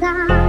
nada.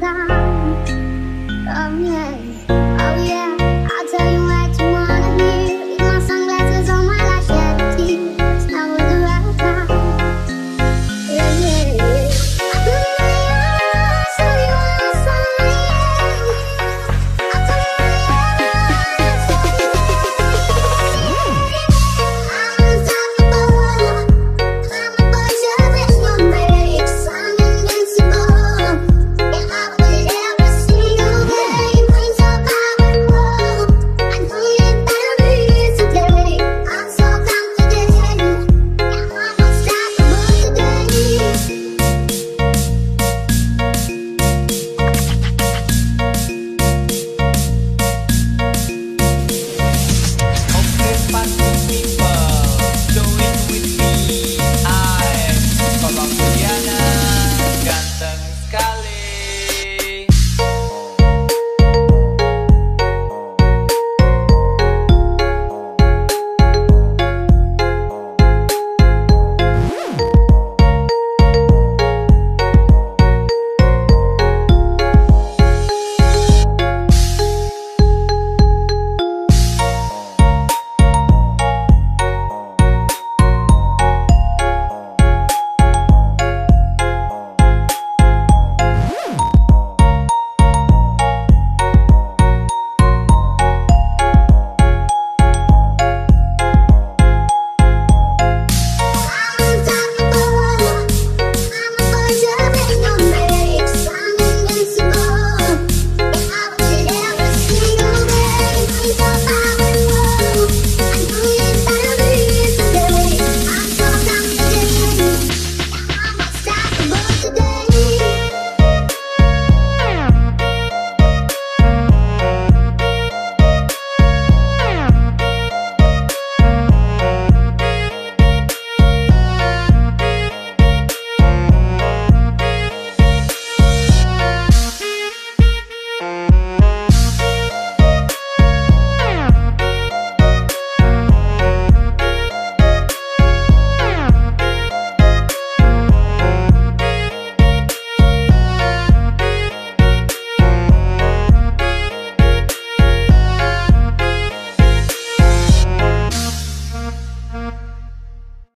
Down